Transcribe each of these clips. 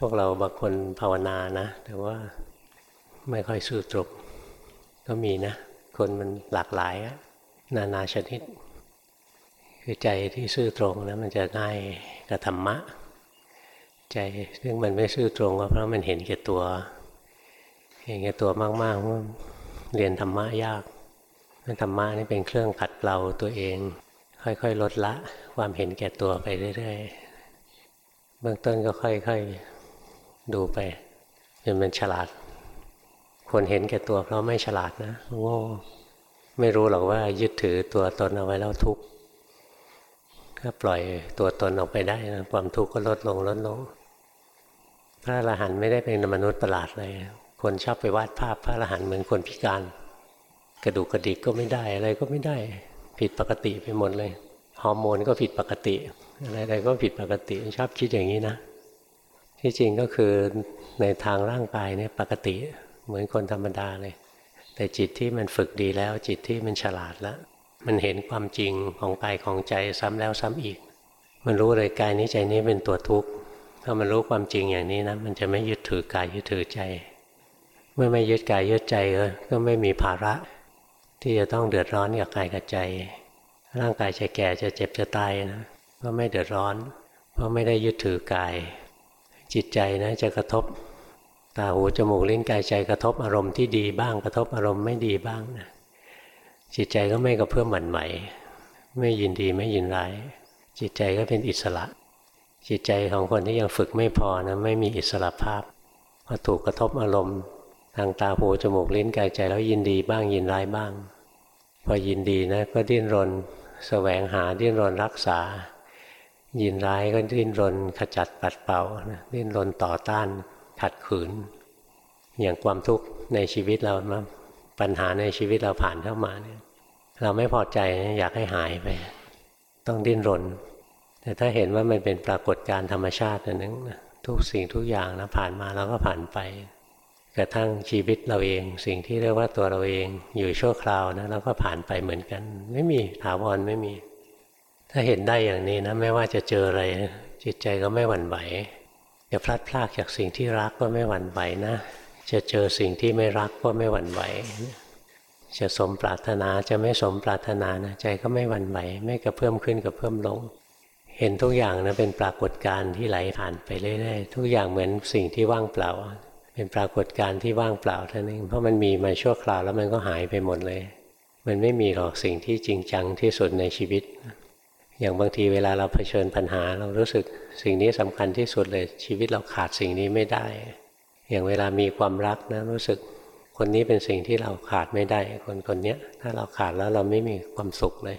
พวกเราบางคนภาวนานะ แต่ว่าไม่ค่อยซื่อตรงก็มีนะ คนมันหลากหลายนานาชนิด คือใจที่ซื่อตรงนะมันจะง่ายกับธรรมะ ใจซึ่งมันไม่ซื่อตรงก็เพราะมันเห็นแก่ตัว เห็นแก่ตัวมากๆว่าเรียนธรรมะยากธรรมะนี่เป็นเครื่องขัดเกลาตัวเอง ค่อยๆ ลดละความเห็นแก่ตัวไปเรื่อยๆ เบื้องต้นก็ค่อยๆ ดูไปจนมันฉลาด คนเห็นแก่ตัวเพราะไม่ฉลาดนะโง่ไม่รู้หรอกว่ายึดถือตัวตนเอาไว้แล้วทุกข์ถ้าปล่อยตัวตนออกไปได้นะความทุกข์ก็ลดลงลดลง พระอรหันต์ไม่ได้เป็นมนุษย์ประหลาดเลยคนชอบไปวาดภาพพระอรหันต์เหมือนคนพิการ กระดูกกระดิกก็ไม่ได้อะไรก็ไม่ได้ ผิดปกติไปหมดเลยฮอร์โมนก็ผิดปกติอะไรๆก็ผิดปกติชอบคิดอย่างนี้นะ ที่จริงก็คือในทางร่างกายเนี่ยปกติเหมือนคนธรรมดาเลย แต่จิตที่มันฝึกดีแล้ว จิตที่มันฉลาดแล้ว มันเห็นความจริงของกายของใจซ้ำแล้วซ้ำอีก มันรู้เลยกายนี้ใจนี้เป็นตัวทุกข์ถ้ามันรู้ความจริงอย่างนี้นะมันจะไม่ยึดถือกายยึดถือใจ เมื่อไม่ยึดกายยึดใจก็ไม่มีภาระ ที่จะต้องเดือดร้อนกับกายกับใจ ร่างกายจะแก่จะเจ็บจะตายนะก็ไม่เดือดร้อน เพราะไม่ได้ยึดถือกาย จิตใจนะจะกระทบตาหูจมูกลิ้นกายใจกระทบอารมณ์ที่ดีบ้างกระทบอารมณ์ไม่ดีบ้างนะจิตใจก็ไม่กระเพื่อมหมั่นไหวไม่ยินดีไม่ยินร้าย จิตใจก็เป็นอิสระ จิตใจของคนที่ยังฝึกไม่พอนะไม่มีอิสระภาพพอถูกกระทบอารมณ์ทางตาหูจมูกลิ้นกายใจแล้วยินดีบ้างยินร้ายบ้าง พอยินดีนะก็ดิ้นรนสแสวงหาดิ้นรนรักษา ยินร้ายก็ดิ้นรนขจัดปัดเป่าดิ้นรนต่อต้านขัดขืน อย่างความทุกข์ในชีวิตเราปัญหาในชีวิตเราผ่านเข้ามาเนี่ยเราไม่พอใจอยากให้หายไป ต้องดิ้นรน แต่ถ้าเห็นว่ามันเป็นปรากฏการธรรมชาตินั่นทุกสิ่งทุกอย่างนะผ่านมาแล้วก็ผ่านไปกระทั่งชีวิตเราเอง สิ่งที่เรียกว่าตัวเราเองอยู่ชั่วคราวนะแล้วก็ผ่านไปเหมือนกัน ไม่มีถาวรไม่มี ถ้าเห็นได้อย่างนี้นะ ไม่ว่าจะเจออะไร จิตใจก็ไม่หวั่นไหวจะพลัดพรากจากสิ่งที่รักก็ไม่หวั่นไหวนะ จะเจอสิ่งที่ไม่รักก็ไม่หวั่นไหว จะสมปรารถนาจะไม่สมปรารถนานะใจก็ไม่หวั่นไหว ไม่กระเพิ่มขึ้นกระเพิ่มลง เห็นทุกอย่างนะเป็นปรากฏการณ์ที่ไหลผ่านไปเรื่อยๆทุกอย่างเหมือนสิ่งที่ว่างเปล่า เป็นปรากฏการณ์ที่ว่างเปล่าเท่านั้นเพราะมันมีมาชั่วคราวแล้วมันก็หายไปหมดเลย มันไม่มีหรอกสิ่งที่จริงจังที่สุดในชีวิต อย่างบางทีเวลาเราเผชิญปัญหา เรารู้สึกสิ่งนี้สำคัญที่สุดเลย ชีวิตเราขาดสิ่งนี้ไม่ได้ อย่างเวลามีความรักนะรู้สึกคนนี้เป็นสิ่งที่เราขาดไม่ได้ คนคนนี้ถ้าเราขาดแล้วเราไม่มีความสุขเลย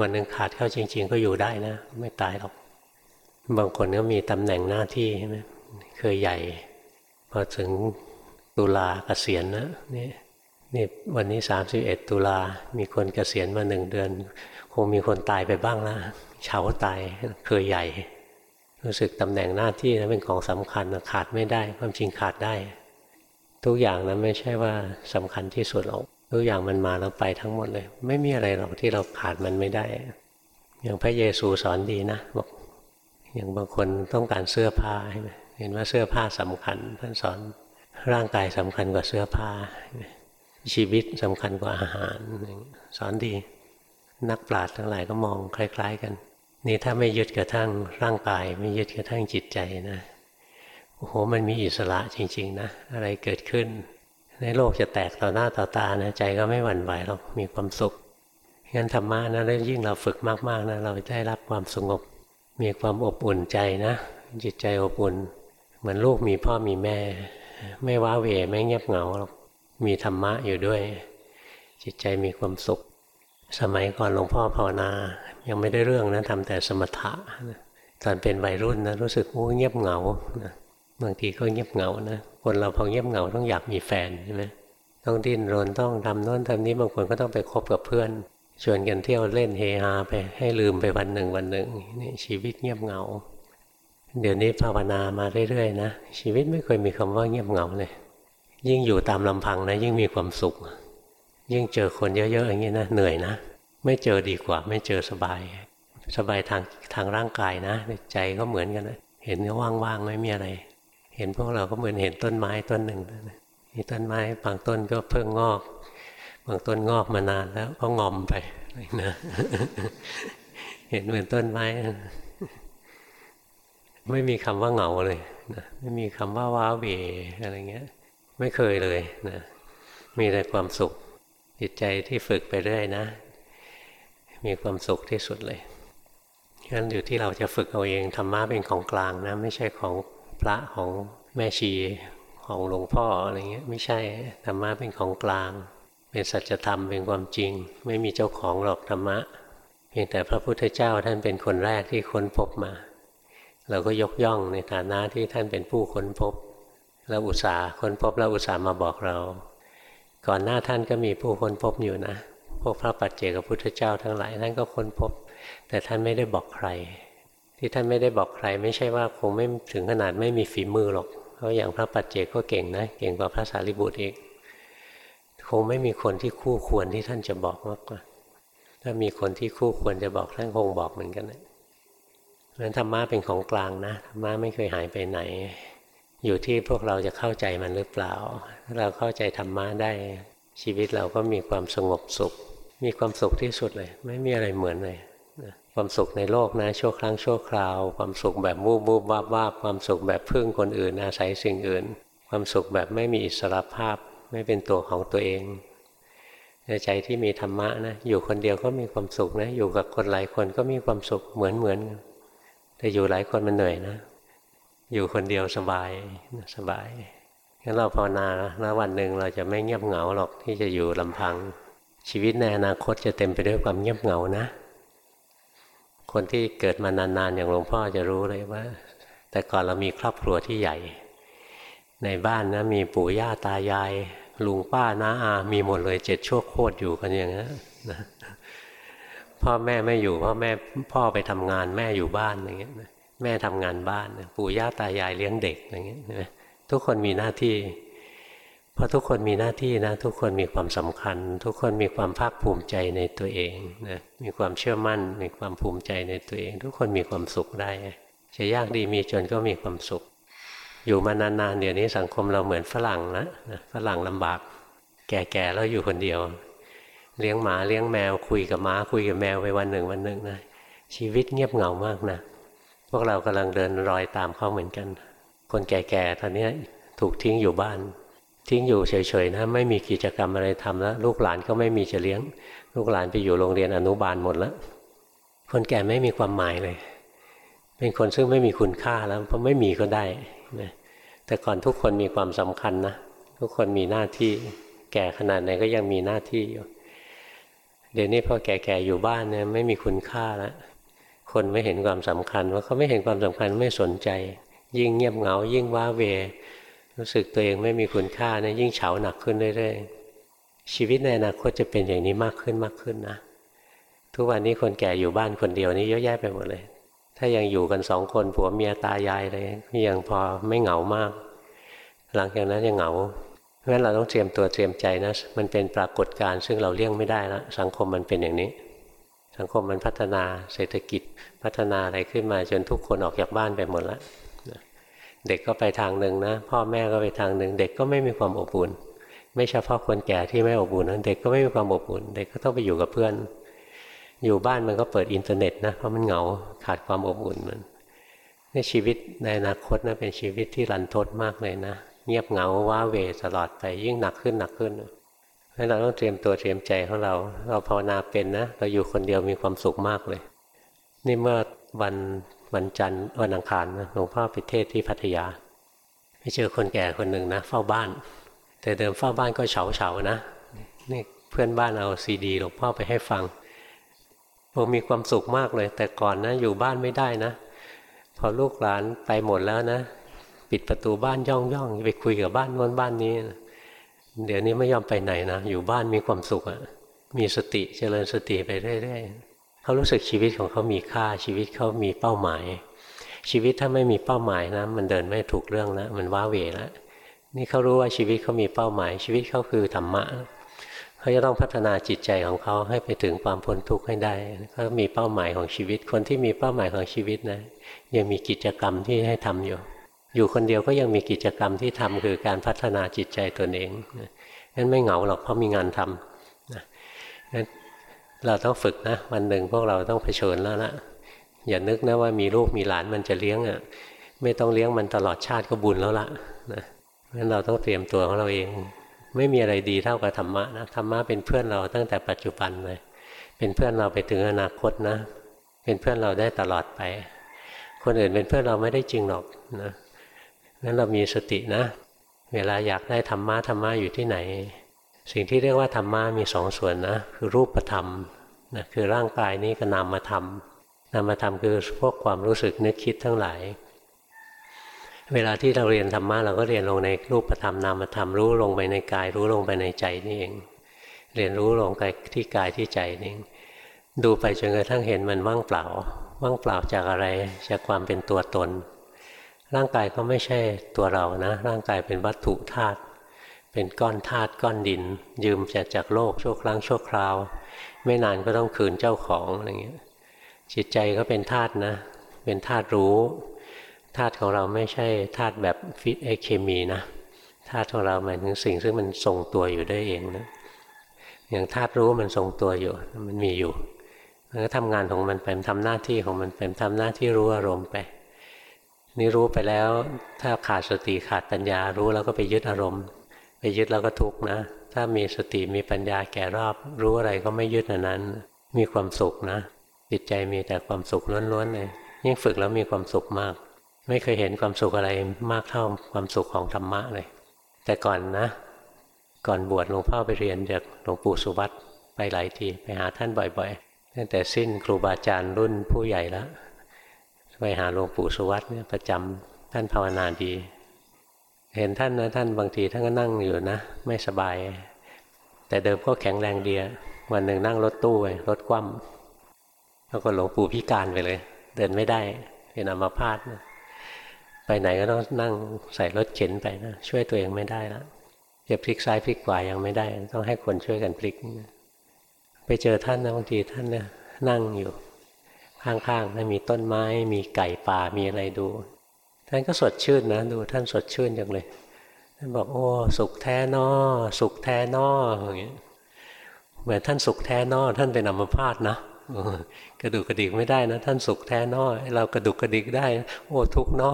วันหนึ่งขาดเข้าจริง ๆ ก็อยู่ได้นะ ไม่ตายหรอกบางคนก็มีตำแหน่งหน้าที่ใช่ไหมเคยใหญ่พอถึงตุลาเกษียณนะนี่นี่วันนี้สามสิบเอ็ดตุลามีคนเกษียณมาหนึ่งเดือน คงมีคนตายไปบ้างละเฉาตายเคยใหญ่ รู้สึกตำแหน่งหน้าที่นะเป็นของสำคัญนะขาดไม่ได้ความจริงขาดได้ ทุกอย่างนะไม่ใช่ว่าสำคัญที่สุดหรอกทุกอย่างมันมาแล้วไปทั้งหมดเลย ไม่มีอะไรหรอกที่เราขาดมันไม่ได้ อย่างพระเยซูสอนดีนะบอกอย่างบางคนต้องการเสื้อผ้าใช่ไหมเห็นว่าเสื้อผ้าสำคัญท่านสอนร่างกายสำคัญกว่าเสื้อผ้า ชีวิตสำคัญกว่าอาหารสอนดี นักปราชญ์ทั้งหลายก็มองคล้าย ๆ กัน นี่ถ้าไม่ยึดกระทั่งร่างกาย ไม่ยึดกระทั่งจิตใจนะโอ้โหมันมีอิสระจริง ๆ นะ อะไรเกิดขึ้น ในโลกจะแตกต่อหน้าต่อตานะใจก็ไม่หวั่นไหวหรอกมีความสุขงั้นธรรมะนะแล้วยิ่งเราฝึกมากๆนะเราได้รับความสงบ มีความอบอุ่นใจนะ จิตใจอบอุ่น เหมือนลูกมีพ่อมีแม่ ไม่ว้าเหวไม่เงียบเหงาหรอกมีธรรมะอยู่ด้วย จิตใจมีความสุข สมัยก่อนหลวงพ่อภาวนา ยังไม่ได้เรื่องนะทำแต่สมถะตอนเป็นวัยรุ่นนะรู้สึกโอ้เงียบเหงานะบางทีก็เงียบเหงานะคนเราพอเงียบเหงาต้องอยากมีแฟนใช่ไหมต้องดิ้นรนต้องทำโน้นทำนี้บางคนก็ต้องไปคบกับเพื่อนชวนกันเที่ยวเล่นเฮฮาไปให้ลืมไปวันหนึ่งวันหนึ่งนี่ชีวิตเงียบเหงา เดี๋ยวนี้ภาวนามาเรื่อยๆนะชีวิตไม่เคยมีคำว่าเงียบเหงาเลย ยิ่งอยู่ตามลำพังนะยิ่งมีความสุข ยิ่งเจอคนเยอะๆอย่างนี้นะเหนื่อยนะ ไม่เจอดีกว่า ไม่เจอสบาย สบายทางทางร่างกายนะ ใจก็เหมือนกันนะเห็นก็ว่างๆไม่มีอะไร เห็นพวกเราก็เหมือนเห็นต้นไม้ต้นหนึ่งมีต้นไม้บางต้นก็เพิ่งงอก บางต้นงอกมานานแล้วก็งอมไปนะเห็นเหมือนต้นไม้ ไม่มีคำว่าเหงาเลยนะไม่มีคำว่าว้าเวอะไรเงี้ย ไม่เคยเลยนะมีแต่ความสุข จิตใจที่ฝึกไปเรื่อยนะ มีความสุขที่สุดเลยงั้นอยู่ที่เราจะฝึกเอาเองธรรมะเป็นของกลางนะ ไม่ใช่ของพระของแม่ชีของหลวงพ่ออะไรเงี้ยไม่ใช่ธรรมะเป็นของกลาง เป็นสัจธรรมเป็นความจริง ไม่มีเจ้าของหรอกธรรมะเพียงแต่พระพุทธเจ้าท่านเป็นคนแรกที่ค้นพบมา เราก็ยกย่องในฐานะที่ท่านเป็นผู้ค้นพบ แล้วอุตสาห์ค้นพบแล้วอุตสาห์มาบอกเรา ก่อนหน้าท่านก็มีผู้ค้นพบอยู่นะ พวกพระปัจเจกพุทธเจ้าทั้งหลายท่านก็ค้นพบ แต่ท่านไม่ได้บอกใคร ที่ท่านไม่ได้บอกใคร ไม่ใช่ว่าคงไม่ถึงขนาดไม่มีฝีมือหรอก เพราะอย่างพระปัจเจกก็เก่งนะ เก่งกว่าพระสารีบุตรอีก คงไม่มีคนที่คู่ควรที่ท่านจะบอกมากกว่า ถ้ามีคนที่คู่ควรจะบอกท่านคงบอกเหมือนกันนะเพราะฉะนั้นธรรมะเป็นของกลางนะ ธรรมะไม่เคยหายไปไหน อยู่ที่พวกเราจะเข้าใจมันหรือเปล่า ถ้าเราเข้าใจธรรมะได้ชีวิตเราก็มีความสงบสุข มีความสุขที่สุดเลย ไม่มีอะไรเหมือนเลยความสุขในโลกนะชั่วครั้งชั่วคราว ความสุขแบบมูบมูบวาบวาบความสุขแบบพึ่งคนอื่นอาศัยสิ่งอื่น ความสุขแบบไม่มีอิสระภาพ ไม่เป็นตัวของตัวเองใจที่มีธรรมะนะอยู่คนเดียวก็มีความสุขนะ อยู่กับคนหลายคนก็มีความสุขเหมือนเหมือนแต่อยู่หลายคนมันเหนื่อยนะ อยู่คนเดียวสบายสบายงั้นเราภาวนาแล้ววันหนึ่งเราจะไม่เงียบเหงาหรอกที่จะอยู่ลำพัง ชีวิตในอนาคตจะเต็มไปด้วยความเงียบเหงานะ คนที่เกิดมานานๆอย่างหลวงพ่อจะรู้เลยว่า แต่ก่อนเรามีครอบครัวที่ใหญ่ ในบ้านนะมีปู่ย่าตายาย ลุงป้าน้าอามีหมดเลยเจ็ดชั่วโคตรอยู่กันอย่างนี้นะพ่อแม่ไม่อยู่พ่อแม่พ่อไปทำงานแม่อยู่บ้านอย่างเงี้ย แม่ทำงานบ้าน ปู่ย่าตายายเลี้ยงเด็กอย่างเงี้ยทุกคนมีหน้าที่พอทุกคนมีหน้าที่นะ ทุกคนมีความสำคัญ ทุกคนมีความภาคภูมิใจในตัวเองนะมีความเชื่อมั่น มีความภูมิใจในตัวเอง ทุกคนมีความสุขได้ จะยากดีมีจนก็มีความสุข อยู่มานานๆเดี๋ยวนี้สังคมเราเหมือนฝรั่งนะฝรั่งลำบาก แก่ๆแล้วอยู่คนเดียว เลี้ยงหมาเลี้ยงแมวคุยกับม้าคุยกับแมวไปวันหนึ่งวันหนึ่งนะชีวิตเงียบเหงามากนะ พวกเรากำลังเดินรอยตามเขาเหมือนกัน คนแก่ๆตอนนี้ถูกทิ้งอยู่บ้าน ทิ้งอยู่เฉยๆนะไม่มีกิจกรรมอะไรทำแล้วลูกหลานก็ไม่มีจะเลี้ยง ลูกหลานไปอยู่โรงเรียนอนุบาลหมดแล้วคนแก่ไม่มีความหมายเลย เป็นคนซึ่งไม่มีคุณค่าแล้วเพราะไม่มีก็ได้นะแต่ก่อนทุกคนมีความสำคัญนะทุกคนมีหน้าที่แก่ขนาดไหนก็ยังมีหน้าที่อยู่เดี๋ยวนี้พอแก่ๆอยู่บ้านเนี่ยไม่มีคุณค่าแล้ว คนไม่เห็นความสำคัญ ว่าเขาไม่เห็นความสำคัญไม่สนใจ ยิ่งเงียบเหงา ยิ่งว้าเว รู้สึกตัวเองไม่มีคุณค่านะยิ่งเฉาหนักขึ้นเรื่อยๆชีวิตในอนาคตจะเป็นอย่างนี้มากขึ้นมากขึ้นนะ ทุกวันนี้คนแก่อยู่บ้านคนเดียวนี่เยอะแยะไปหมดเลย ถ้ายังอยู่กันสองคนผัวเมียตายายเลยยังพอไม่เหงามาก หลังจากนั้นยังเหงาเพราะฉะนั้นเราต้องเตรียมตัวเตรียมใจนะมันเป็นปรากฏการณ์ซึ่งเราเลี่ยงไม่ได้แล้วสังคมมันเป็นอย่างนี้ สังคมมันพัฒนาเศรษฐกิจพัฒนาอะไรขึ้นมาจนทุกคนออกจากบ้านไปหมดแล้วเด็กก็ไปทางหนึ่งนะ พ่อแม่ก็ไปทางหนึ่ง เด็กก็ไม่มีความอบอุ่น ไม่เฉพาะคนแก่ที่ไม่อบอุ่นนะเด็กก็ไม่มีความอบอุ่น เด็กก็ต้องไปอยู่กับเพื่อน อยู่บ้านมันก็เปิดอินเทอร์เน็ตนะเพราะมันเหงาขาดความอบอุ่นมันนี่ชีวิตในอนาคตนะเป็นชีวิตที่รันทดมากเลยนะ เงียบเหงาว้าเวตลอดไปยิ่งหนักขึ้นหนักขึ้น ให้เราต้องเตรียมตัวเตรียมใจของเรา เราภาวนาเป็นนะ เราอยู่คนเดียวมีความสุขมากเลย นี่เมื่อวันวันจันทร์วันอังคารนะหลวงพ่อไปเทศน์ที่พัทยาไปเจอคนแก่คนหนึ่งนะ เฝ้าบ้าน แต่เดิมเฝ้าบ้านก็เฉาเฉานะนี่เพื่อนบ้านเอาซีดีหลวงพ่อไปให้ฟังผมมีความสุขมากเลย แต่ก่อนนะอยู่บ้านไม่ได้นะ พอลูกหลานไปหมดแล้วนะ ปิดประตูบ้านย่องย่องไปคุยกับบ้านโน้นบ้านนี้นะ เดี๋ยวนี้ไม่ยอมไปไหนนะ อยู่บ้านมีความสุขอะมีสติเจริญสติไปเรื่อยๆเขารู้สึกชีวิตของเขามีค่าชีวิตเขามีเป้าหมาย ชีวิตถ้าไม่มีเป้าหมายนะมันเดินไม่ถูกเรื่องแล้วมันว้าเหวแล้วนี่เขารู้ว่าชีวิตเขามีเป้าหมาย ชีวิตเขาคือธรรมะเขาจะต้องพัฒนาจิตใจของเขาให้ไปถึงความพ้นทุกข์ให้ได้เขามีเป้าหมายของชีวิตคนที่มีเป้าหมายของชีวิตนะยังมีกิจกรรมที่ให้ทำอยู่ อยู่คนเดียวก็ยังมีกิจกรรมที่ทำคือการพัฒนาจิตใจตนเองนั้นไม่เหงาหรอกเพราะมีงานทำนะนั้นเราต้องฝึกนะ วันหนึ่งพวกเราต้องเผชิญแล้วนะอย่านึกนะว่ามีลูกมีหลานมันจะเลี้ยงอะไม่ต้องเลี้ยงมันตลอดชาติก็บุญแล้วละนะงั้นเราต้องเตรียมตัวของเราเอง ไม่มีอะไรดีเท่ากับธรรมะนะธรรมะเป็นเพื่อนเราตั้งแต่ปัจจุบันเลยเป็นเพื่อนเราไปถึงอนาคตนะ เป็นเพื่อนเราได้ตลอดไป คนอื่นเป็นเพื่อนเราไม่ได้จริงหรอกนะ นั้นเรามีสตินะ เวลาอยากได้ธรรมะธรรมะอยู่ที่ไหน สิ่งที่เรียกว่าธรรมะมีสองส่วนนะ คือรูปธรรมนะคือร่างกายนี้กับนามธรรมนามธรรมคือพวกความรู้สึกนึกคิดทั้งหลาย เวลาที่เราเรียนธรรมะเราก็เรียนลงในรูปธรรมนามธรรมรู้ลงไปในกาย รู้ลงไปในใจนี่เอง เรียนรู้ลงไปที่กายที่ใจนี่เองดูไปจนกระทั่งเห็นมันว่างเปล่า ว่างเปล่าจากอะไรจากความเป็นตัวตน ร่างกายก็ไม่ใช่ตัวเรานะ ร่างกายเป็นวัตถุธาตุเป็นก้อนธาตุก้อนดิน ยืมจากจากโลกชั่วครั้งชั่วคราว ไม่นานก็ต้องคืนเจ้าของอะไรเงี้ยจิตใจก็เป็นธาตุนะ เป็นธาตุรู้ธาตุของเราไม่ใช่ธาตุแบบฟิสิกเคมีนะธาตุของเราหมายถึงสิ่งซึ่งมันทรงตัวอยู่ได้เองนะอย่างธาตุรู้มันทรงตัวอยู่มันมีอยู่มันก็ทำงานของมันไปทำหน้าที่ของมันเป็นทำหน้าที่รู้อารมณ์ไป นี่รู้ไปแล้ว ถ้าขาดสติขาดปัญญารู้แล้วก็ไปยึดอารมณ์ ไปยึดแล้วก็ทุกข์นะ ถ้ามีสติมีปัญญาแก่รอบ รู้อะไรก็ไม่ยึดอันนั้น มีความสุขนะ จิตใจมีแต่ความสุขล้วนๆเลยยิ่งฝึกแล้วมีความสุขมาก ไม่เคยเห็นความสุขอะไรมากเท่าความสุขของธรรมะเลย แต่ก่อนนะ ก่อนบวชหลวงพ่อไปเรียนจากหลวงปู่สุวัตไปหลายทีไปหาท่านบ่อยๆตั้งแต่สิ้นครูบาอาจารย์รุ่นผู้ใหญ่แล้ว ไปหาหลวงปู่สุวัตเนี่ยประจำท่านภาวนาดี เห็นท่านนะท่านบางทีท่านก็นั่งอยู่นะ ไม่สบาย แต่เดิมก็แข็งแรงเดียวันหนึ่งนั่งรถตู้ไปรถคว่ำแล้วก็หลวงปู่พิการไปเลย เดินไม่ได้เป็นอัมพาตนะไปไหนก็ต้องนั่งใส่รถเข็นไปนะช่วยตัวเองไม่ได้แล้วจะพลิกซ้ายพลิกขวายังไม่ได้ ต้องให้คนช่วยกันพลิกไปเจอท่านนะบางทีท่านนะนั่งอยู่ ข้างๆนะมีต้นไม้ มีไก่ป่ามีอะไรดู ท่านก็สดชื่นนะดูท่านสดชื่นจังเลยท่านบอกโอ้สุขแท้นอสุขแท้นออย่างเงี้ยเหมือนท่านสุขแท้นอท่านเป็นอัมพาตนะกระดุกกระดิกไม่ได้นะ ท่านสุขแท้นอเรากระดุกกระดิกได้ โอ้ทุกนอ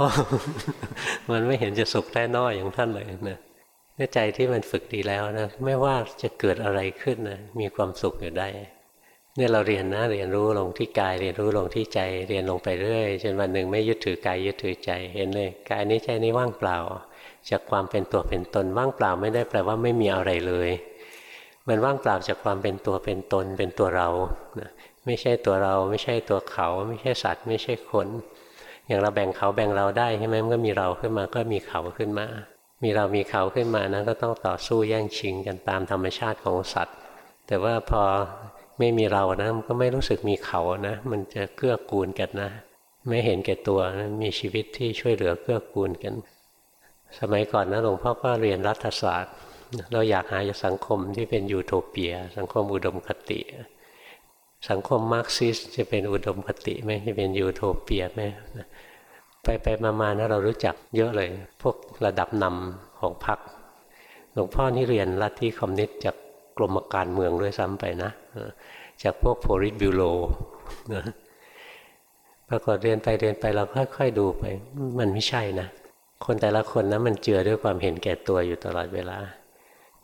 มันไม่เห็นจะสุขแท้นออย่างท่านเลยนะเนื้อใจที่มันฝึกดีแล้วนะไม่ว่าจะเกิดอะไรขึ้นนะมีความสุขอยู่ได้ เนี่ยเราเรียนนะเรียนรู้ลงที่กายเรียนรู้ลงที่ใจเรียนลงไปเรื่อยจนวันหนึ่งไม่ยึดถือกายยึดถือใจเห็นเลยกายนี้ใจนี้ว่างเปล่า จากความเป็นตัวเป็นตนว่างเปล่าไม่ได้แปลว่าไม่มีอะไรเลย มันว่างเปล่าจากความเป็นตัวเป็นตนเป็นตัวเราไม่ใช่ตัวเราไม่ใช่ตัวเขา ไม่ใช่สัตว์ ไม่ใช่คน อย่างเราแบ่งเขาแบ่งเราได้ใช่ไหมมันก็มีเราขึ้นมาก็มีเขาขึ้นมา มีเรามีเขาขึ้นมานะก็ต้องต่อสู้แย่งชิงกันตามธรรมชาติของสัตว์แต่ว่าพอ ไม่มีเรานะมันก็ไม่รู้สึกมีเขานะ มันจะเกื้อกูลกันนะ ไม่เห็นแก่ตัวนะมีชีวิตที่ช่วยเหลือเกื้อกูลกัน สมัยก่อนนะหลวงพ่อก็เรียนรัฐศาสตร์ เราอยากหาสังคมที่เป็นยูโทเปีย สังคมอุดมคติ สังคมมาร์กซิสต์จะเป็นอุดมคติไหมจะเป็นยูโทเปียไหมไปไปมาๆนะเรารู้จักเยอะเลย พวกระดับนำของพรรคหลวงพ่อนี่เรียนลัทธิคอมมิวนิสต์จาก กรมการเมืองด้วยซ้ำไปนะ จากพวกโพลิตบิวโลนะปรากฏเรียนไปเรียนไปเราค่อยๆดูไป มันไม่ใช่นะ คนแต่ละคนนะมันเจือด้วยความเห็นแก่ตัวอยู่ตลอดเวลา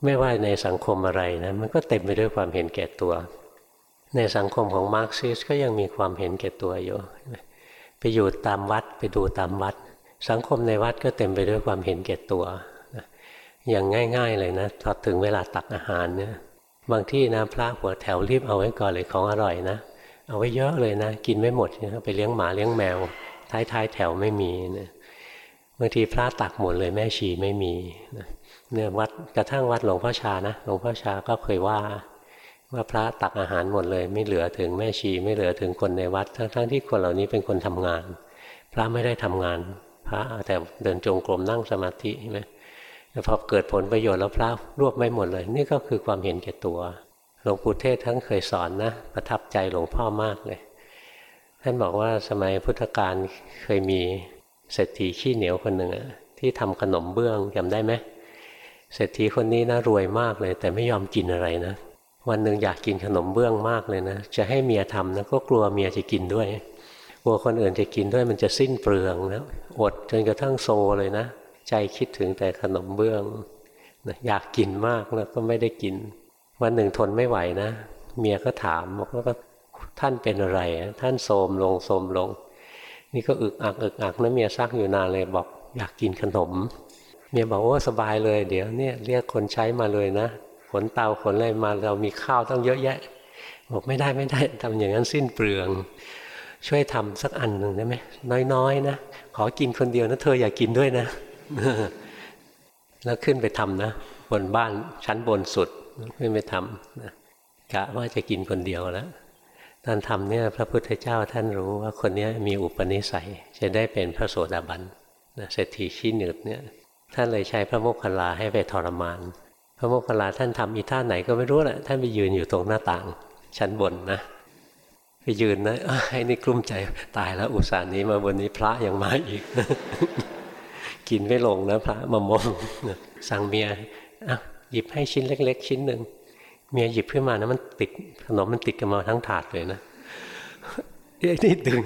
ไม่ว่าในสังคมอะไรนะมันก็เต็มไปด้วยความเห็นแก่ตัว ในสังคมของมาร์กซิสต์ก็ยังมีความเห็นแก่ตัวอยู่ไปอยู่ตามวัดไปดูตามวัด สังคมในวัดก็เต็มไปด้วยความเห็นแก่ตัว อย่างง่าย ๆ เลยนะพอถึงเวลาตักอาหารเนี่ยบางที่นะพระหัวแถวรีบเอาไว้ก่อนเลยของอร่อยนะ เอาไว้เยอะเลยนะ กินไม่หมดไปเลี้ยงหมาเลี้ยงแมว ท้ายๆแถวไม่มีนะบางทีพระตักหมดเลยแม่ชีไม่มีเนี่ยวัดกระทั่งวัดหลวงพ่อชานะหลวงพ่อชาก็เคยว่า ว่าพระตักอาหารหมดเลย ไม่เหลือถึงแม่ชี ไม่เหลือถึงคนในวัด ทั้งๆที่คนเหล่านี้เป็นคนทำงาน พระไม่ได้ทำงาน พระแต่เดินจงกรมนั่งสมาธิใช่ไหม พอเกิดผลประโยชน์แล้วพระรวบไม่หมดเลย นี่ก็คือความเห็นแก่ตัว หลวงปู่เทศทั้งเคยสอนนะ ประทับใจหลวงพ่อมากเลย ท่านบอกว่าสมัยพุทธกาลเคยมีเศรษฐีขี้เหนียวคนหนึ่งที่ทำขนมเบื้องจำได้ไหมเศรษฐีคนนี้นะรวยมากเลย แต่ไม่ยอมกินอะไรนะ วันหนึ่งอยากกินขนมเบื้องมากเลยนะ จะให้เมียทำนะก็กลัวเมียจะกินด้วยกลัวคนอื่นจะกินด้วยมันจะสิ้นเปลืองนะอดจนกระทั่งโซเลยนะ ใจคิดถึงแต่ขนมเบื้องนะอยากกินมากแล้วก็ไม่ได้กิน วันหนึ่งทนไม่ไหวนะ เมียก็ถามบอกว่าท่านเป็นอะไร ท่านโสมลงโสมลง นี่ก็อึกอักอึกอักนะเมียซักอยู่นานเลยบอกอยากกินขนม เมียบอกว่าสบายเลย เดี๋ยวเนี่ยเรียกคนใช้มาเลยนะขนเตาขนอะไรมาเรามีข้าวต้องเยอะแยะ บอกไม่ได้ไม่ได้ทำอย่างนั้นสิ้นเปลือง ช่วยทำสักอันหนึ่งได้ไหมน้อยๆนะขอกินคนเดียวนะเธออย่ากกินด้วยนะ แล้วขึ้นไปทำนะ บนบ้านชั้นบนสุดขึ้นไปทำนะกะว่าจะกินคนเดียวแล้วตอนทำเนี่ยพระพุทธเจ้าท่านรู้ว่าคนนี้มีอุปนิสัยจะได้เป็นพระโสดาบันนะเศรษฐีชี้หนืดเนี่ยท่านเลยใช้พระโมคคัลลาให้ไปทรมาน พระโมคคัลลาท่านทำอีท่าไหนก็ไม่รู้แหละท่านไปยืนอยู่ตรงหน้าต่าง ชั้นบนนะไปยืนนะไอ้นี่กลุ้มใจตายแล้วอุตส่าห์นี้มาบนนี้พระยังมาอีก กินไม่ลงนะพระมามองสั่งเมียอะหยิบให้ชิ้นเล็ก ๆ ชิ้นหนึ่งเมียหยิบขึ้นมานะมันติดขนมมันติดกันมาทั้งถาดเลยนะเอ้นี่ดึง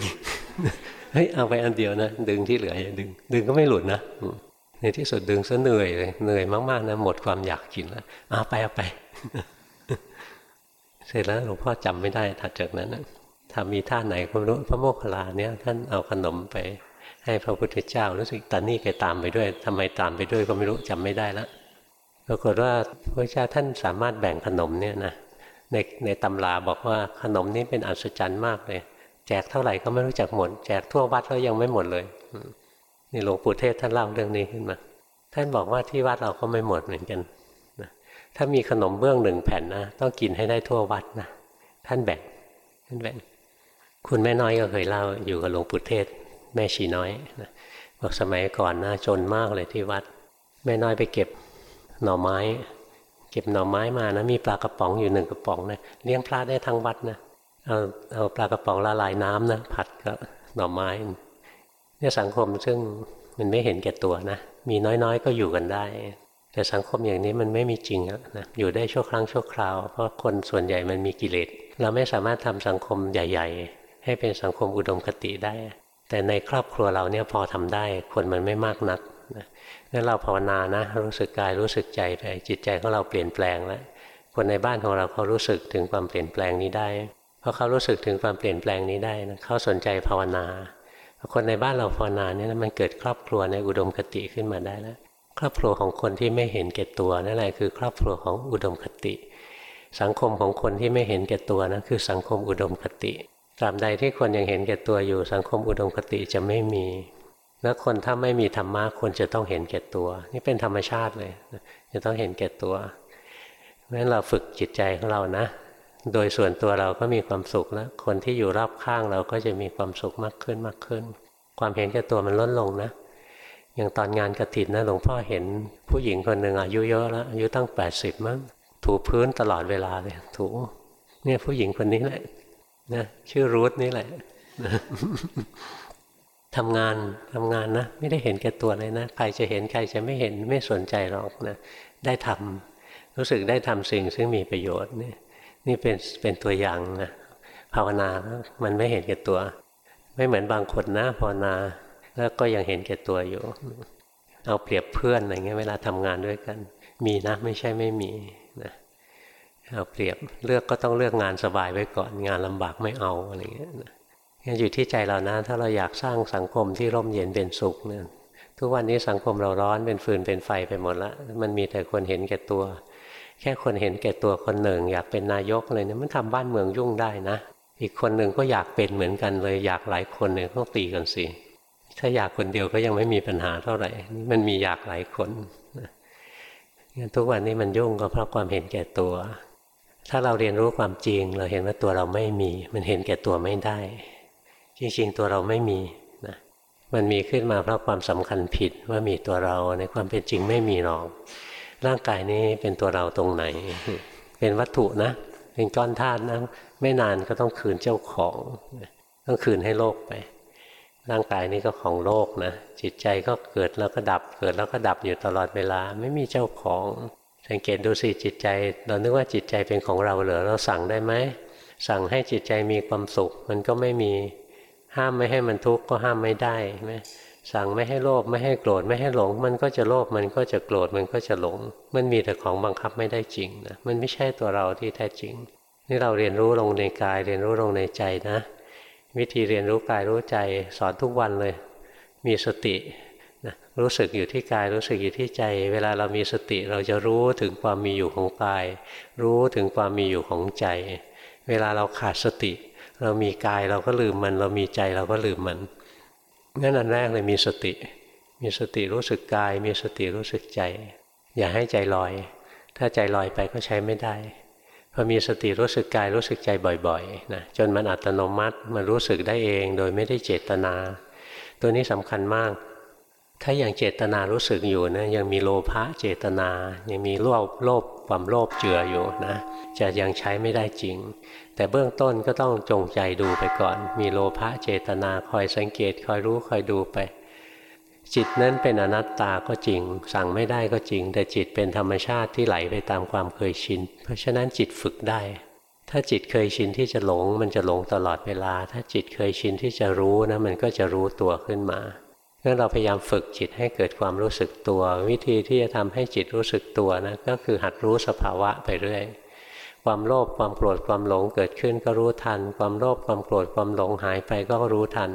เฮ้ยเอาไปอันเดียวนะดึงที่เหลืออย่าดึง ดึงก็ไม่หลุดนะในที่สุดดึงซะเหนื่อยเลยเหนื่อยมากๆนะหมดความอยากกินแล้วเอาไปเอาไป เสร็จแล้วหลวงพ่อจำไม่ได้ถัดจากนั้นนะทำมีท่าไหนก็ไม่รู้พระโมคคัลลาเนี่ยท่านเอาขนมไป ให้พระพุทธเจ้ารู้สึกตอนนี้แกตามไปด้วยทำไมตามไปด้วยก็ไม่รู้จำไม่ได้แล้วปรากฏว่าพระเจ้าท่านสามารถแบ่งขนมเนี่ยนะในในตำราบอกว่าขนมนี้เป็นอัศจรรย์มากเลย แจกเท่าไหร่ก็ไม่รู้จักหมด แจกทั่ววัดแล้วยังไม่หมดเลยนี่หลวงปู่เทศท่านเล่าเรื่องนี้ขึ้นมา ท่านบอกว่าที่วัดเราก็ไม่หมดเหมือนกันนะถ้ามีขนมเบื้องหนึ่งแผ่นนะต้องกินให้ได้ทั่ววัดนะท่านแบ่งท่านแบ่ง คุณแม่น้อยก็เคยเล่าอยู่กับหลวงปู่เทศ แม่ชีน้อยนะบอกสมัยก่อนนะจนมากเลยที่วัด แม่น้อยไปเก็บหน่อไม้ เก็บหน่อไม้มานะมีปลากระป๋องอยู่หนึ่งกระป๋องนะเลี้ยงพระได้ทั้งวัดนะเอาเอาปลากระป๋องละลายน้ำนะผัดกับหน่อไม้เนี่ยสังคมซึ่งมันไม่เห็นแก่ตัวนะมีน้อยๆ ก็อยู่กันได้ แต่สังคมอย่างนี้มันไม่มีจริงนะอยู่ได้ชั่วครั้งชั่วคราว เพราะคนส่วนใหญ่มันมีกิเลสเราไม่สามารถทำสังคมใหญ่ ๆ ให้เป็นสังคมอุดมคติได้ แต่ในครอบครัวเราเนี่ยพอทำได้คนมันไม่มากนักงั้นเราภาวนานะ รู้สึกกายรู้สึกใจไปจิตใจของเราเปลี่ยนแปลงแล้วคนในบ้านของเราเขารู้สึกถึงความเปลี่ยนแปลงนี้ได้พอเขารู้สึกถึงความเปลี่ยนแปลงนี้ได้นะเขาสนใจภาวนาคนในบ้านเราภาวนาเนี่ยมันเกิดครอบครัวในอุดมคติขึ้นมาได้แล้วครอบครัวของคนที่ไม่เห็นแก่ตัวนั่นแหละคือ ครอบครัวของอุดมคติ สังคมของคนที่ไม่เห็นแก่ตัวนะคือสังคมอุดมคติ ตราบใดที่คนยังเห็นแก่ตัวอยู่สังคมอุดมคติจะไม่มี แล้วคนถ้าไม่มีธรรมะคนจะต้องเห็นแก่ตัว นี่เป็นธรรมชาติเลยจะต้องเห็นแก่ตัวเพราะฉะนั้นเราฝึกจิตใจของเรานะ โดยส่วนตัวเราก็มีความสุขแล้วคนที่อยู่รอบข้างเราก็จะมีความสุขมากขึ้นมากขึ้น ความเห็นแก่ตัวมันลดลงนะอย่างตอนงานกระถินนะหลวงพ่อเห็นผู้หญิงคนหนึ่งอายุเยอะแล้วอายุตั้งแปดสิบมั้งถูพื้นตลอดเวลาเลยถูเนี่ยผู้หญิงคนนี้แหละ นะชื่อรูทนี่แหละทำงานทำงานนะ ไม่ได้เห็นแก่ตัวเลยนะ ใครจะเห็นใครจะไม่เห็นไม่สนใจหรอกนะ ได้ทำรู้สึกได้ทำสิ่งซึ่งมีประโยชน์นี่นี่เป็นเป็นตัวอย่างนะภาวนามันไม่เห็นแก่ตัว ไม่เหมือนบางคนนะภาวนาแล้วก็ยังเห็นแก่ตัวอยู่ เอาเปรียบเพื่อนอะไรเงี้ยเวลาทำงานด้วยกัน มีนะ ไม่ใช่ไม่มีนะ เอาเปรียบเลือกก็ต้องเลือกงานสบายไว้ก่อนงานลำบากไม่เอาอะไรเงี้ยงั้นอยู่ที่ใจเรานะ ถ้าเราอยากสร้างสังคมที่ร่มเย็นเป็นสุขเนี่ยทุกวันนี้สังคมเราร้อนเป็นฟืนเป็นไฟไปหมดล้วมันมีแต่คนเห็นแก่ตัว แค่คนเห็นแก่ตัวคนหนึ่ง อยากเป็นนายกเลยเนี่ยมันทำบ้านเมืองยุ่งได้นะ อีกคนหนึ่งก็อยากเป็นเหมือนกันเลย อยากหลายคนเนี่ยต้องตีกันสิถ้าอยากคนเดียวก็ยังไม่มีปัญหาเท่าไหร่มันมีอยากหลายคนงั้นทุกวันนี้มันยุ่งก็เพราะความเห็นแก่ตัว ถ้าเราเรียนรู้ความจริง เราเห็นว่าตัวเราไม่มี มันเห็นแก่ตัวไม่ได้ จริงๆ ตัวเราไม่มีนะมันมีขึ้นมาเพราะความสำคัญผิดว่ามีตัวเราในความเป็นจริงไม่มีหรอกร่างกายนี้เป็นตัวเราตรงไหน เป็นวัตถุนะ เป็นก้อนธาตุนะไม่นานก็ต้องคืนเจ้าของ ต้องคืนให้โลกไป ร่างกายนี้ก็ของโลกนะจิตใจก็เกิดแล้วก็ดับ เกิดแล้วก็ดับอยู่ตลอดเวลา ไม่มีเจ้าของ สังเกตดูสิจิตใจ เรานึกว่าจิตใจเป็นของเราเหรอเราสั่งได้ไหมสั่งให้จิตใจมีความสุข มันก็ไม่มีห้ามไม่ให้มันทุกข์ก็ห้ามไม่ได้ไหมสั่งไม่ให้โลภไม่ให้โกรธไม่ให้หลง มันก็จะโลภมันก็จะโกรธมันก็จะหลง มันมีแต่ของบังคับไม่ได้จริงนะมันไม่ใช่ตัวเราที่แท้จริง นี่เราเรียนรู้ลงในกายเรียนรู้ลงในใจนะ วิธีเรียนรู้กายรู้ใจสอนทุกวันเลย มีสติ นะรู้สึกอยู่ที่กายรู้สึกอยู่ที่ใจ เวลาเรามีสติเราจะรู้ถึงความมีอยู่ของกาย รู้ถึงความมีอยู่ของใจ เวลาเราขาดสติ เรามีกายเราก็ลืมมัน เรามีใจเราก็ลืมมันนั่นอันแรกเลยมีสติ มีสติรู้สึกกาย มีสติรู้สึกใจ อย่าให้ใจลอย ถ้าใจลอยไปก็ใช้ไม่ได้พอมีสติรู้สึกกายรู้สึกใจบ่อยๆนะจนมันอัตโนมัติมันรู้สึกได้เองโดยไม่ได้เจตนา ตัวนี้สำคัญมาก ถ้าอย่างเจตนารู้สึกอยู่นะยังมีโลภะเจตนา ยังมีโลภโลภความโลภเจืออยู่นะจะยังใช้ไม่ได้จริง แต่เบื้องต้นก็ต้องจงใจดูไปก่อน มีโลภะเจตนาคอยสังเกตคอยรู้คอยดูไป จิตนั้นเป็นอนัตตาก็จริง สั่งไม่ได้ก็จริง แต่จิตเป็นธรรมชาติที่ไหลไปตามความเคยชิน เพราะฉะนั้นจิตฝึกได้ ถ้าจิตเคยชินที่จะหลงมันจะหลงตลอดเวลา ถ้าจิตเคยชินที่จะรู้นะมันก็จะรู้ตัวขึ้นมา งั้นเราพยายามฝึกจิตให้เกิดความรู้สึกตัว วิธีที่จะทำให้จิตรู้สึกตัวนะก็คือหัดรู้สภาวะไปเรื่อยความโลภความโกรธความหลงเกิดขึ้นก็รู้ทัน ความโลภความโกรธความหลงหายไปก็รู้ทัน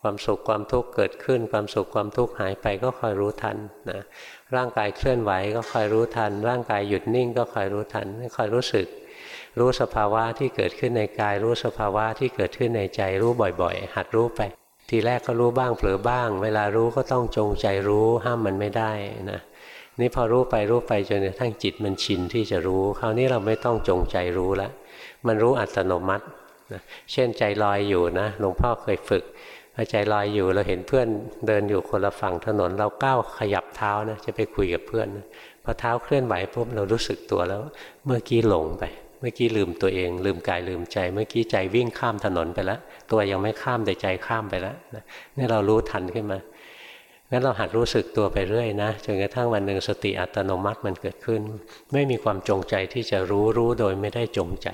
ความสุขความทุกข์เกิดขึ้น ความสุขความทุกข์หายไปก็คอยรู้ทันนะร่างกายเคลื่อนไหวก็คอยรู้ทัน ร่างกายหยุดนิ่งก็คอยรู้ทันคอยรู้สึก รู้สภาวะที่เกิดขึ้นในกาย รู้สภาวะที่เกิดขึ้นในใจรู้บ่อยๆ หัดรู้ไป ทีแรกก็รู้บ้างเผลอบ้าง เวลารู้ก็ต้องจงใจรู้ห้ามมันไม่ได้นะนี่พอรู้ไปรู้ไปจนกระทั่งจิตมันชินที่จะรู้ คราวนี้เราไม่ต้องจงใจรู้แล้วมันรู้อัตโนมัตินะเช่นใจลอยอยู่นะหลวงพ่อเคยฝึกพอใจลอยอยู่เราเห็นเพื่อนเดินอยู่คนละฝั่งถนน เราก้าวขยับเท้านะจะไปคุยกับเพื่อนพอเท้าเคลื่อนไหวปุ๊บเรารู้สึกตัวแล้ว เมื่อกี้หลงไป เมื่อกี้ลืมตัวเอง ลืมกายลืมใจ เมื่อกี้ใจวิ่งข้ามถนนไปแล้ว ตัวยังไม่ข้ามแต่ใจข้ามไปแล้วนี่เรารู้ทันขึ้นมางั้นเราหัดรู้สึกตัวไปเรื่อยนะจนกระทั่งวันหนึ่งสติอัตโนมัติมันเกิดขึ้น ไม่มีความจงใจที่จะรู้รู้โดยไม่ได้จงใจ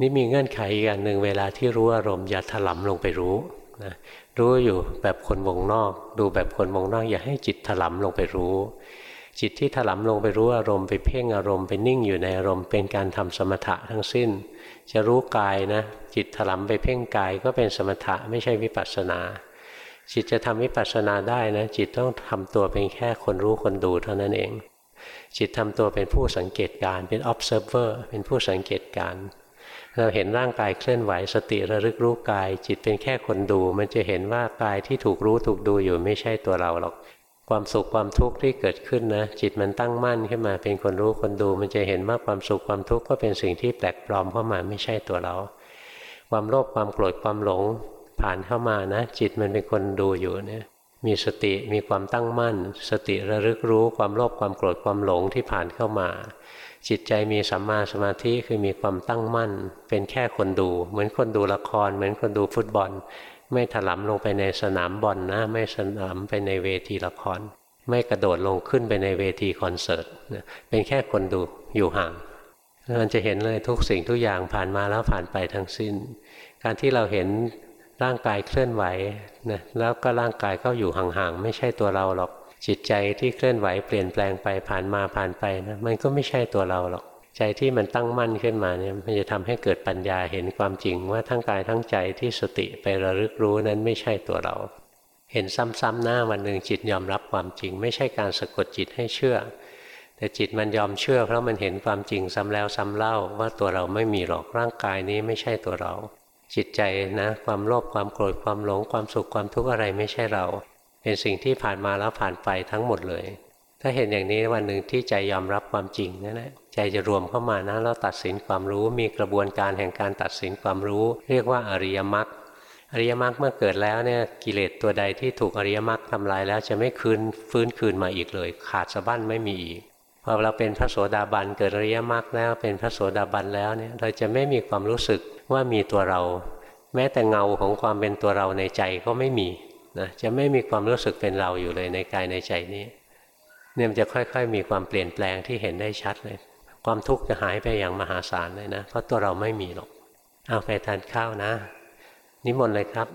นี่มีเงื่อนไขอีกอย่างหนึ่งเวลาที่รู้อารมณ์อย่าถลำลงไปรู้นะรู้อยู่แบบคนวงนอก ดูแบบคนวงนอกอย่าให้จิตถลำลงไปรู้ จิตที่ถลำลงไปรู้อารมณ์ไปเพ่งอารมณ์ไปนิ่งอยู่ในอารมณ์เป็นการทำสมถะทั้งสิ้น จะรู้กายนะ จิตถลำไปเพ่งกายก็เป็นสมถะไม่ใช่วิปัสสนา จิตจะทำวิปัสสนาได้นะ จิตต้องทำตัวเป็นแค่คนรู้คนดูเท่านั้นเอง จิตทำตัวเป็นผู้สังเกตการเป็น observer เป็นผู้สังเกตการเราเห็นร่างกายเคลื่อนไหวสติระลึกรู้กาย จิตเป็นแค่คนดู มันจะเห็นว่ากายที่ถูกรู้ถูกดูอยู่ไม่ใช่ตัวเราหรอก ความสุขความทุกข์ที่เกิดขึ้นนะ จิตมันตั้งมั่นขึ้นมาเป็นคนรู้คนดู มันจะเห็นว่าความสุขความทุกข์ก็เป็นสิ่งที่แปลกปลอมเข้ามาไม่ใช่ตัวเรา ความโลภความโกรธความหลงผ่านเข้ามานะ จิตมันเป็นคนดูอยู่เนี่ยมีสติมีความตั้งมั่น สติระลึกรู้ความโลภความโกรธความหลงที่ผ่านเข้ามา จิตใจมีสัมมาสมาธิคือมีความตั้งมั่น เป็นแค่คนดู เหมือนคนดูละคร เหมือนคนดูฟุตบอล ไม่ถลำลงไปในสนามบอลนนะ ไม่สนามไปในเวทีละคร ไม่กระโดดลงขึ้นไปในเวทีคอนเสิร์ตเป็นแค่คนดูอยู่ห่างมันจะเห็นเลยทุกสิ่งทุกอย่างผ่านมาแล้วผ่านไปทั้งสิ้น การที่เราเห็นร่างกายเคลื่อนไหวนะแล้วก็ร่างกายก็อยู่ห่างๆไม่ใช่ตัวเราหรอกจิตใจที่เคลื่อนไหวเปลี่ยนแปลงไปผ่านมาผ่านไปนะมันก็ไม่ใช่ตัวเราหรอก ใจที่มันตั้งมั่นขึ้นมาเนี่ยมันจะทำให้เกิดปัญญาเห็นความจริงว่าทั้งกายทั้งใจที่สติไประลึกรู้นั้นไม่ใช่ตัวเรา เห็นซ้ำๆหน้าวันหนึ่งจิตยอมรับความจริง ไม่ใช่การสะกดจิตให้เชื่อ แต่จิตมันยอมเชื่อ เพราะมันเห็นความจริงซ้ำแล้วซ้ำเล่าว่าตัวเราไม่มีหรอกร่างกายนี้ไม่ใช่ตัวเรา จิตใจนะความโลภความโกรธความหลงความสุขความทุกข์อะไรไม่ใช่เรา เป็นสิ่งที่ผ่านมาแล้วผ่านไปทั้งหมดเลย ถ้าเห็นอย่างนี้วันหนึ่งที่ใจยอมรับความจริงนั่นแหละ ใจจะรวมเข้ามานะแล้วตัดสินความรู้ มีกระบวนการแห่งการตัดสินความรู้ เรียกว่าอริยมรรคอริยมรรคเมื่อเกิดแล้วเนี่ยกิเลสตัวใดที่ถูกอริยมรรคทำลายแล้วจะไม่คืนฟื้นคืนมาอีกเลย ขาดสะบั้นไม่มีอีกพอเราเป็นพระโสดาบันเกิดอริยมรรคแล้วเป็นพระโสดาบันแล้วเนี่ยเราจะไม่มีความรู้สึกว่ามีตัวเรา แม้แต่เงาของความเป็นตัวเราในใจก็ไม่มีนะจะไม่มีความรู้สึกเป็นเราอยู่เลยในกายในใจนี้เนี่ยมันจะค่อย ๆ มีความเปลี่ยนแปลงที่เห็นได้ชัดเลย ความทุกข์จะหายไปอย่างมหาศาลเลยนะ เพราะตัวเราไม่มีหรอก เอาไปทานข้าวนะ นิมนต์เลยครับ